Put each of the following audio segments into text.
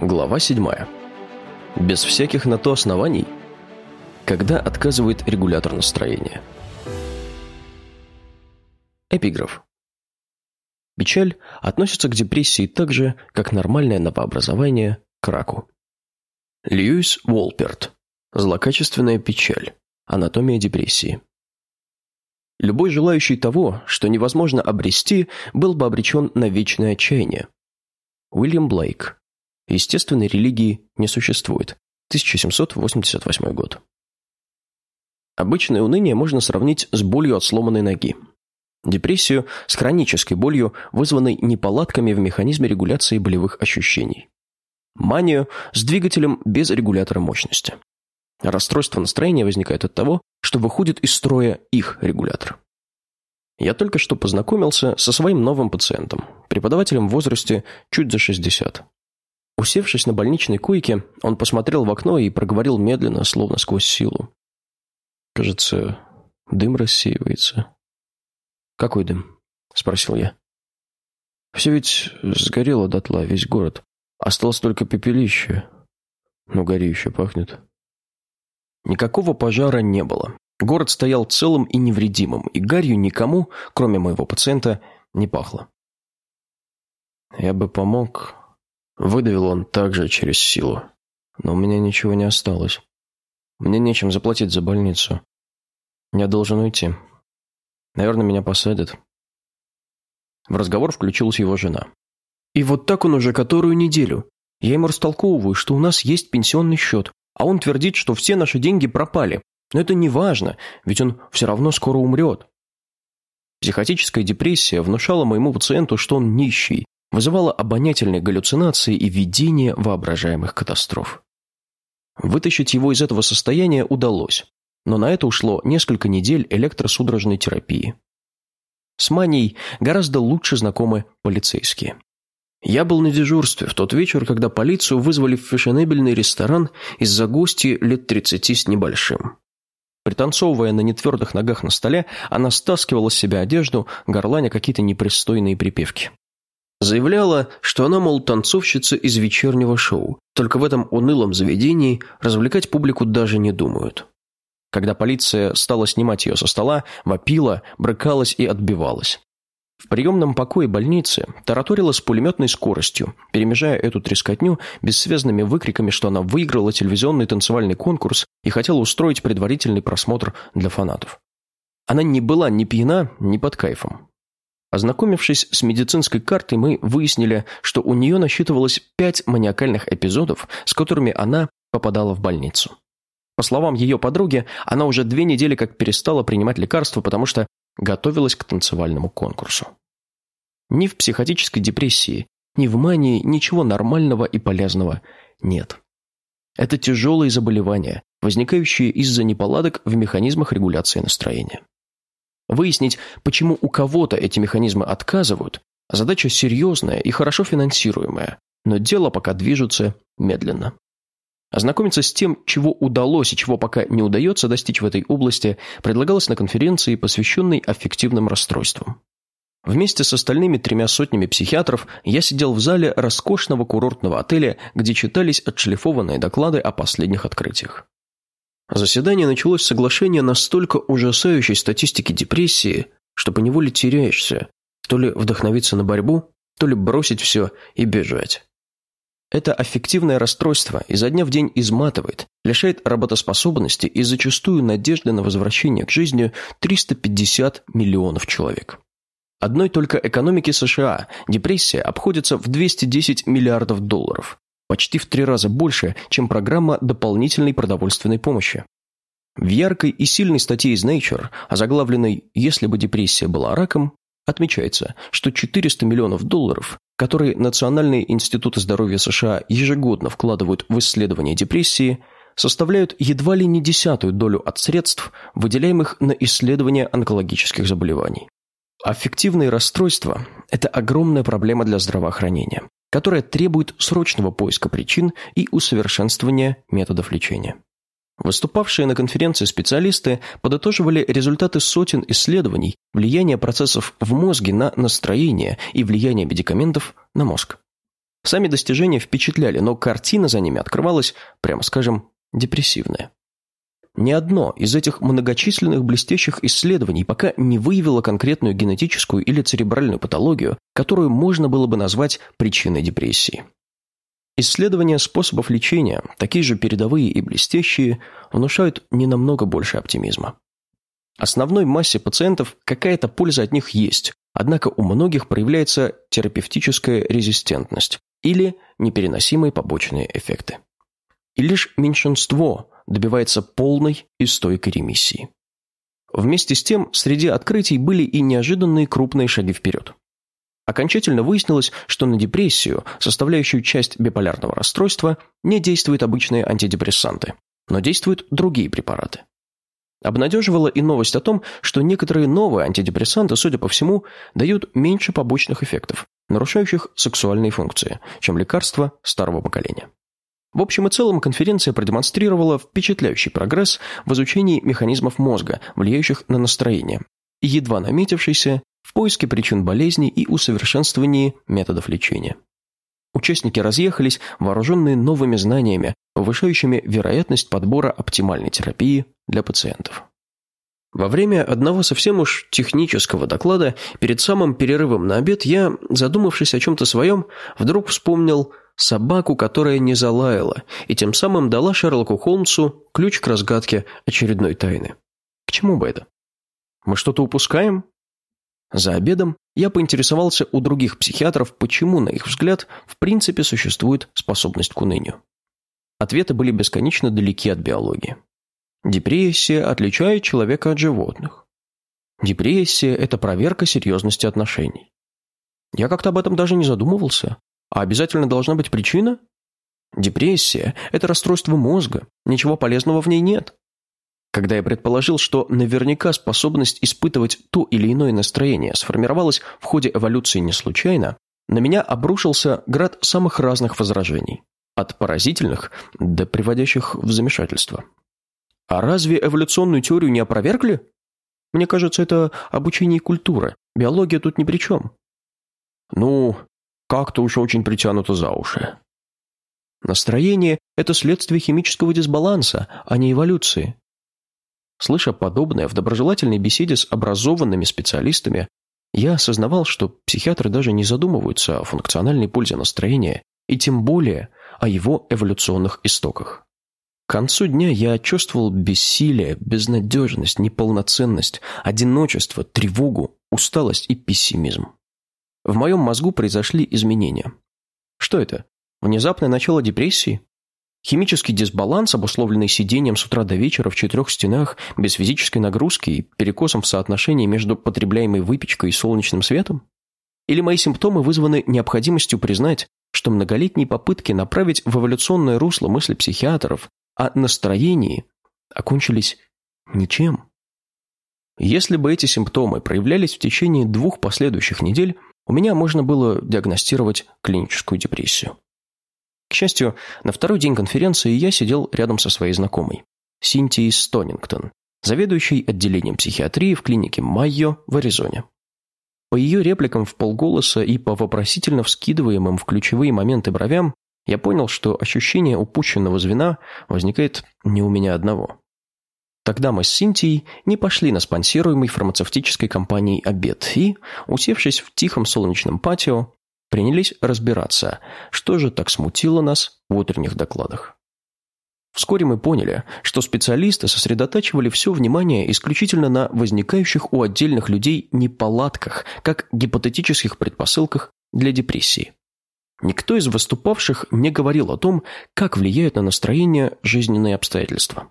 Глава 7. Без всяких на то оснований. Когда отказывает регулятор настроения. Эпиграф. Печаль относится к депрессии так же, как нормальное новообразование к раку. Льюис Уолперт. Злокачественная печаль. Анатомия депрессии. Любой желающий того, что невозможно обрести, был бы обречен на вечное отчаяние. Уильям Блейк. Естественной религии не существует. 1788 год. Обычное уныние можно сравнить с болью от сломанной ноги. Депрессию с хронической болью, вызванной неполадками в механизме регуляции болевых ощущений. Манию с двигателем без регулятора мощности. Расстройство настроения возникает от того, что выходит из строя их регулятор. Я только что познакомился со своим новым пациентом, преподавателем в возрасте чуть за 60. Усевшись на больничной койке, он посмотрел в окно и проговорил медленно, словно сквозь силу. «Кажется, дым рассеивается». «Какой дым?» – спросил я. «Все ведь сгорело дотла, весь город. Осталось только пепелище. Но гори еще пахнет». Никакого пожара не было. Город стоял целым и невредимым, и гарью никому, кроме моего пациента, не пахло. «Я бы помог», Выдавил он также через силу. Но у меня ничего не осталось. Мне нечем заплатить за больницу. Я должен уйти. Наверное, меня посадят. В разговор включилась его жена. И вот так он уже которую неделю. Я ему растолковываю, что у нас есть пенсионный счет, а он твердит, что все наши деньги пропали. Но это не важно, ведь он все равно скоро умрет. Психотическая депрессия внушала моему пациенту, что он нищий, вызывало обонятельные галлюцинации и видение воображаемых катастроф. Вытащить его из этого состояния удалось, но на это ушло несколько недель электросудорожной терапии. С манией гораздо лучше знакомы полицейские. Я был на дежурстве в тот вечер, когда полицию вызвали в фешенебельный ресторан из-за гости лет 30 с небольшим. Пританцовывая на нетвердых ногах на столе, она стаскивала с себя одежду, горланя какие-то непристойные припевки. Заявляла, что она, мол, танцовщица из вечернего шоу, только в этом унылом заведении развлекать публику даже не думают. Когда полиция стала снимать ее со стола, вопила, брыкалась и отбивалась. В приемном покое больницы тараторила с пулеметной скоростью, перемежая эту трескотню бессвязными выкриками, что она выиграла телевизионный танцевальный конкурс и хотела устроить предварительный просмотр для фанатов. Она не была ни пьяна, ни под кайфом. Ознакомившись с медицинской картой, мы выяснили, что у нее насчитывалось пять маниакальных эпизодов, с которыми она попадала в больницу. По словам ее подруги, она уже две недели как перестала принимать лекарства, потому что готовилась к танцевальному конкурсу. Ни в психотической депрессии, ни в мании ничего нормального и полезного нет. Это тяжелые заболевания, возникающие из-за неполадок в механизмах регуляции настроения. Выяснить, почему у кого-то эти механизмы отказывают, задача серьезная и хорошо финансируемая, но дело пока движется медленно. Ознакомиться с тем, чего удалось и чего пока не удается достичь в этой области, предлагалось на конференции, посвященной аффективным расстройствам. Вместе с остальными тремя сотнями психиатров я сидел в зале роскошного курортного отеля, где читались отшлифованные доклады о последних открытиях. Заседание началось с соглашения настолько ужасающей статистики депрессии, что поневоле теряешься, то ли вдохновиться на борьбу, то ли бросить все и бежать. Это аффективное расстройство изо дня в день изматывает, лишает работоспособности и зачастую надежды на возвращение к жизни 350 миллионов человек. Одной только экономике США депрессия обходится в 210 миллиардов долларов, почти в три раза больше, чем программа дополнительной продовольственной помощи. В яркой и сильной статье из Nature, озаглавленной «Если бы депрессия была раком», отмечается, что 400 миллионов долларов, которые Национальные институты здоровья США ежегодно вкладывают в исследование депрессии, составляют едва ли не десятую долю от средств, выделяемых на исследование онкологических заболеваний. Аффективные расстройства – это огромная проблема для здравоохранения которая требует срочного поиска причин и усовершенствования методов лечения. Выступавшие на конференции специалисты подытоживали результаты сотен исследований влияния процессов в мозге на настроение и влияние медикаментов на мозг. Сами достижения впечатляли, но картина за ними открывалась, прямо скажем, депрессивная. Ни одно из этих многочисленных блестящих исследований пока не выявило конкретную генетическую или церебральную патологию, которую можно было бы назвать причиной депрессии. Исследования способов лечения, такие же передовые и блестящие, внушают не намного больше оптимизма. Основной массе пациентов какая-то польза от них есть, однако у многих проявляется терапевтическая резистентность или непереносимые побочные эффекты. И лишь меньшинство добивается полной и стойкой ремиссии. Вместе с тем, среди открытий были и неожиданные крупные шаги вперед. Окончательно выяснилось, что на депрессию, составляющую часть биполярного расстройства, не действуют обычные антидепрессанты, но действуют другие препараты. Обнадеживала и новость о том, что некоторые новые антидепрессанты, судя по всему, дают меньше побочных эффектов, нарушающих сексуальные функции, чем лекарства старого поколения. В общем и целом, конференция продемонстрировала впечатляющий прогресс в изучении механизмов мозга, влияющих на настроение, едва наметившийся в поиске причин болезней и усовершенствовании методов лечения. Участники разъехались, вооруженные новыми знаниями, повышающими вероятность подбора оптимальной терапии для пациентов. Во время одного совсем уж технического доклада, перед самым перерывом на обед, я, задумавшись о чем-то своем, вдруг вспомнил собаку, которая не залаяла, и тем самым дала Шерлоку Холмсу ключ к разгадке очередной тайны. К чему бы это? Мы что-то упускаем? За обедом я поинтересовался у других психиатров, почему, на их взгляд, в принципе существует способность к унынию. Ответы были бесконечно далеки от биологии. Депрессия отличает человека от животных. Депрессия – это проверка серьезности отношений. Я как-то об этом даже не задумывался. А обязательно должна быть причина? Депрессия – это расстройство мозга, ничего полезного в ней нет. Когда я предположил, что наверняка способность испытывать то или иное настроение сформировалась в ходе эволюции не случайно, на меня обрушился град самых разных возражений. От поразительных до приводящих в замешательство. А разве эволюционную теорию не опровергли? Мне кажется, это обучение и культура. Биология тут ни при чем. Ну, как-то уж очень притянуто за уши. Настроение – это следствие химического дисбаланса, а не эволюции. Слыша подобное в доброжелательной беседе с образованными специалистами, я осознавал, что психиатры даже не задумываются о функциональной пользе настроения и тем более о его эволюционных истоках. К концу дня я чувствовал бессилие, безнадежность, неполноценность, одиночество, тревогу, усталость и пессимизм. В моем мозгу произошли изменения. Что это? Внезапное начало депрессии? Химический дисбаланс, обусловленный сидением с утра до вечера в четырех стенах, без физической нагрузки и перекосом в соотношении между потребляемой выпечкой и солнечным светом? Или мои симптомы вызваны необходимостью признать, что многолетние попытки направить в эволюционное русло мысли психиатров о настроении окончились ничем? Если бы эти симптомы проявлялись в течение двух последующих недель, у меня можно было диагностировать клиническую депрессию. К счастью, на второй день конференции я сидел рядом со своей знакомой, Синтией Стонингтон, заведующей отделением психиатрии в клинике Майо в Аризоне. По ее репликам в полголоса и по вопросительно вскидываемым в ключевые моменты бровям я понял, что ощущение упущенного звена возникает не у меня одного. Тогда мы с Синтией не пошли на спонсируемый фармацевтической компанией обед и, усевшись в тихом солнечном патио, принялись разбираться, что же так смутило нас в утренних докладах. Вскоре мы поняли, что специалисты сосредотачивали все внимание исключительно на возникающих у отдельных людей неполадках, как гипотетических предпосылках для депрессии. Никто из выступавших не говорил о том, как влияют на настроение жизненные обстоятельства.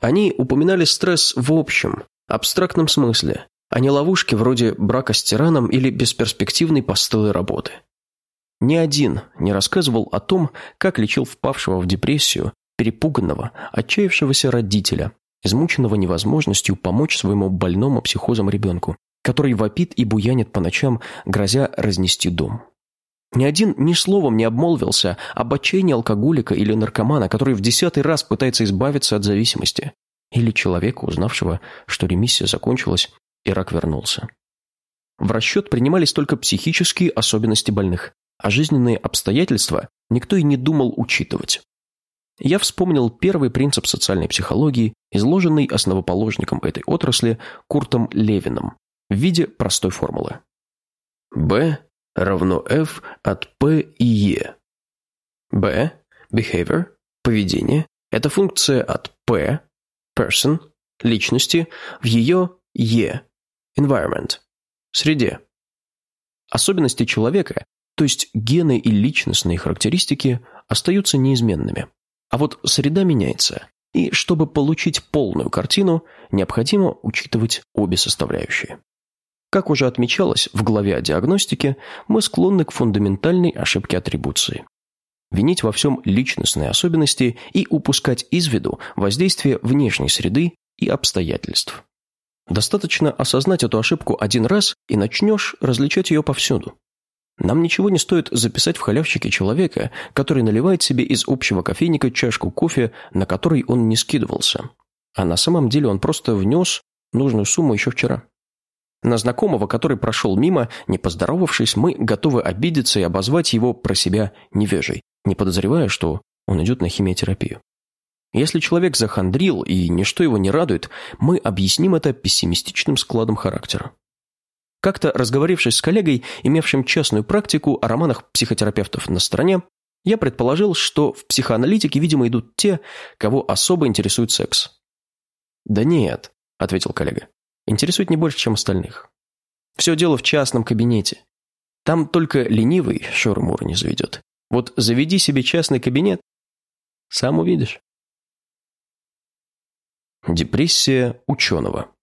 Они упоминали стресс в общем, абстрактном смысле, а не ловушки вроде брака с тираном или бесперспективной постылой работы. Ни один не рассказывал о том, как лечил впавшего в депрессию, перепуганного, отчаявшегося родителя, измученного невозможностью помочь своему больному психозом ребенку, который вопит и буянит по ночам, грозя разнести дом. Ни один ни словом не обмолвился об отчаянии алкоголика или наркомана, который в десятый раз пытается избавиться от зависимости, или человека, узнавшего, что ремиссия закончилась и рак вернулся. В расчет принимались только психические особенности больных, а жизненные обстоятельства никто и не думал учитывать. Я вспомнил первый принцип социальной психологии, изложенный основоположником этой отрасли Куртом Левином в виде простой формулы. B равно F от P и E. B – behavior, поведение – это функция от P – person, личности, в ее E – environment, среде. Особенности человека, то есть гены и личностные характеристики, остаются неизменными. А вот среда меняется, и чтобы получить полную картину, необходимо учитывать обе составляющие. Как уже отмечалось в главе о диагностике, мы склонны к фундаментальной ошибке атрибуции. Винить во всем личностные особенности и упускать из виду воздействие внешней среды и обстоятельств. Достаточно осознать эту ошибку один раз, и начнешь различать ее повсюду. Нам ничего не стоит записать в халявщике человека, который наливает себе из общего кофейника чашку кофе, на который он не скидывался. А на самом деле он просто внес нужную сумму еще вчера. На знакомого, который прошел мимо, не поздоровавшись, мы готовы обидеться и обозвать его про себя невежей, не подозревая, что он идет на химиотерапию. Если человек захандрил и ничто его не радует, мы объясним это пессимистичным складом характера. Как-то разговорившись с коллегой, имевшим частную практику о романах психотерапевтов на стороне, я предположил, что в психоаналитике, видимо, идут те, кого особо интересует секс. «Да нет», — ответил коллега, — «интересует не больше, чем остальных. Все дело в частном кабинете. Там только ленивый шоры не заведет. Вот заведи себе частный кабинет, сам увидишь». Депрессия ученого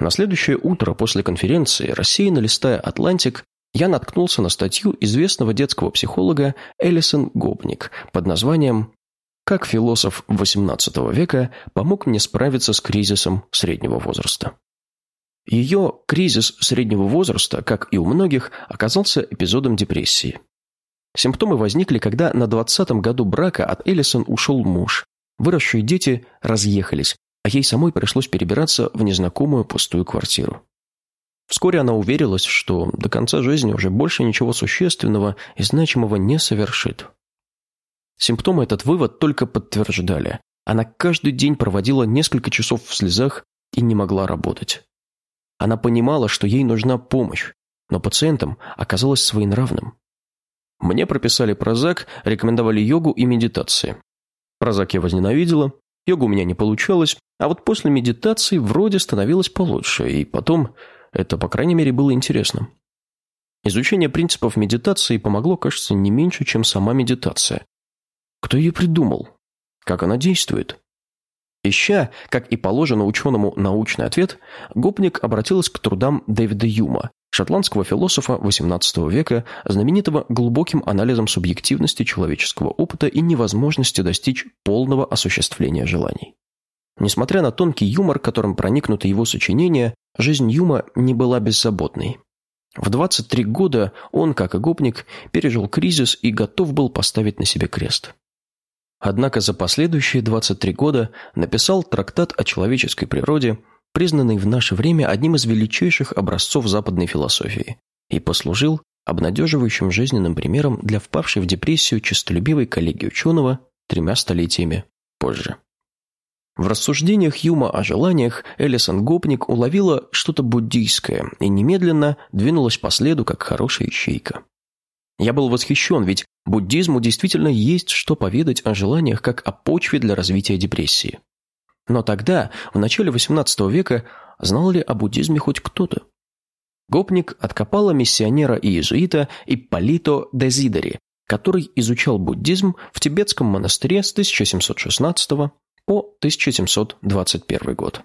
на следующее утро после конференции, рассеянно листая «Атлантик», я наткнулся на статью известного детского психолога Элисон Гобник под названием «Как философ XVIII века помог мне справиться с кризисом среднего возраста». Ее кризис среднего возраста, как и у многих, оказался эпизодом депрессии. Симптомы возникли, когда на 20-м году брака от Элисон ушел муж. Выросшие дети разъехались, а ей самой пришлось перебираться в незнакомую пустую квартиру. Вскоре она уверилась, что до конца жизни уже больше ничего существенного и значимого не совершит. Симптомы этот вывод только подтверждали. Она каждый день проводила несколько часов в слезах и не могла работать. Она понимала, что ей нужна помощь, но пациентам оказалось своенравным. Мне прописали прозак, рекомендовали йогу и медитации. Прозак я возненавидела, йога у меня не получалась, а вот после медитации вроде становилось получше, и потом это, по крайней мере, было интересно. Изучение принципов медитации помогло, кажется, не меньше, чем сама медитация. Кто ее придумал? Как она действует? Ища, как и положено ученому, научный ответ, Гопник обратилась к трудам Дэвида Юма, шотландского философа XVIII века, знаменитого глубоким анализом субъективности человеческого опыта и невозможности достичь полного осуществления желаний. Несмотря на тонкий юмор, которым проникнуты его сочинения, жизнь Юма не была беззаботной. В 23 года он, как и гопник, пережил кризис и готов был поставить на себе крест. Однако за последующие 23 года написал трактат о человеческой природе, признанный в наше время одним из величайших образцов западной философии, и послужил обнадеживающим жизненным примером для впавшей в депрессию честолюбивой коллеги ученого тремя столетиями позже. В рассуждениях Юма о желаниях Элисон Гопник уловила что-то буддийское и немедленно двинулась по следу, как хорошая ищейка. Я был восхищен, ведь буддизму действительно есть что поведать о желаниях как о почве для развития депрессии. Но тогда, в начале XVIII века, знал ли о буддизме хоть кто-то? Гопник откопала миссионера и иезуита Ипполито Дезидери, который изучал буддизм в тибетском монастыре с 1716 по 1721 год.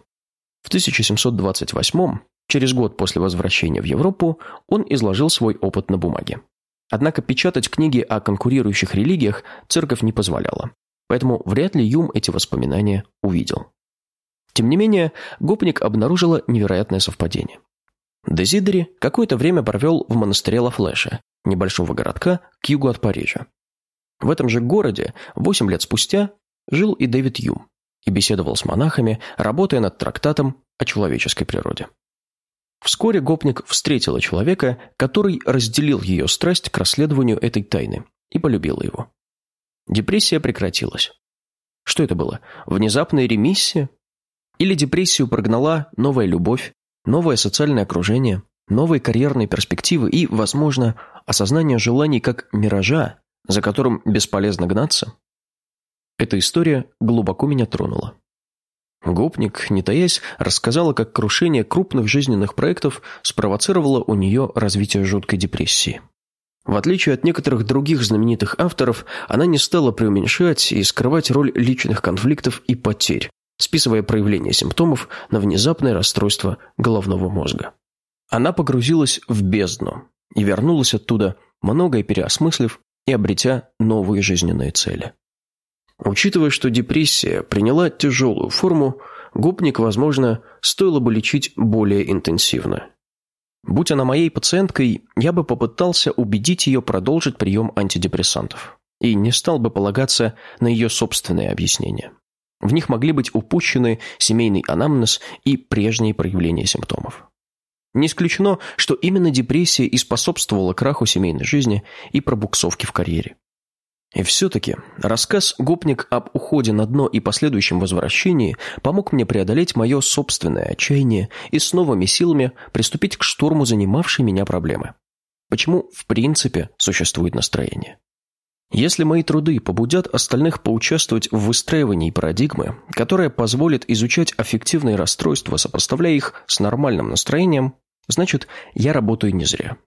В 1728, через год после возвращения в Европу, он изложил свой опыт на бумаге. Однако печатать книги о конкурирующих религиях церковь не позволяла, поэтому вряд ли Юм эти воспоминания увидел. Тем не менее, гопник обнаружила невероятное совпадение. Дезидери какое-то время провел в монастыре Лафлеша, небольшого городка к югу от Парижа. В этом же городе, восемь лет спустя, жил и Дэвид Юм и беседовал с монахами, работая над трактатом о человеческой природе. Вскоре гопник встретила человека, который разделил ее страсть к расследованию этой тайны и полюбила его. Депрессия прекратилась. Что это было? Внезапная ремиссия? Или депрессию прогнала новая любовь, новое социальное окружение, новые карьерные перспективы и, возможно, осознание желаний как миража, за которым бесполезно гнаться? Эта история глубоко меня тронула. Гопник, не таясь, рассказала, как крушение крупных жизненных проектов спровоцировало у нее развитие жуткой депрессии. В отличие от некоторых других знаменитых авторов, она не стала преуменьшать и скрывать роль личных конфликтов и потерь, списывая проявление симптомов на внезапное расстройство головного мозга. Она погрузилась в бездну и вернулась оттуда, многое переосмыслив и обретя новые жизненные цели. Учитывая, что депрессия приняла тяжелую форму, гопник, возможно, стоило бы лечить более интенсивно. Будь она моей пациенткой, я бы попытался убедить ее продолжить прием антидепрессантов и не стал бы полагаться на ее собственные объяснения. В них могли быть упущены семейный анамнез и прежние проявления симптомов. Не исключено, что именно депрессия и способствовала краху семейной жизни и пробуксовке в карьере. И все-таки рассказ «Гопник» об уходе на дно и последующем возвращении помог мне преодолеть мое собственное отчаяние и с новыми силами приступить к штурму занимавшей меня проблемы. Почему, в принципе, существует настроение? Если мои труды побудят остальных поучаствовать в выстраивании парадигмы, которая позволит изучать аффективные расстройства, сопоставляя их с нормальным настроением, значит, я работаю не зря.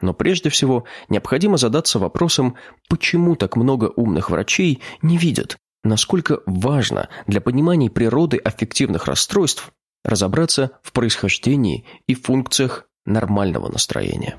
Но прежде всего необходимо задаться вопросом, почему так много умных врачей не видят, насколько важно для понимания природы аффективных расстройств разобраться в происхождении и функциях нормального настроения.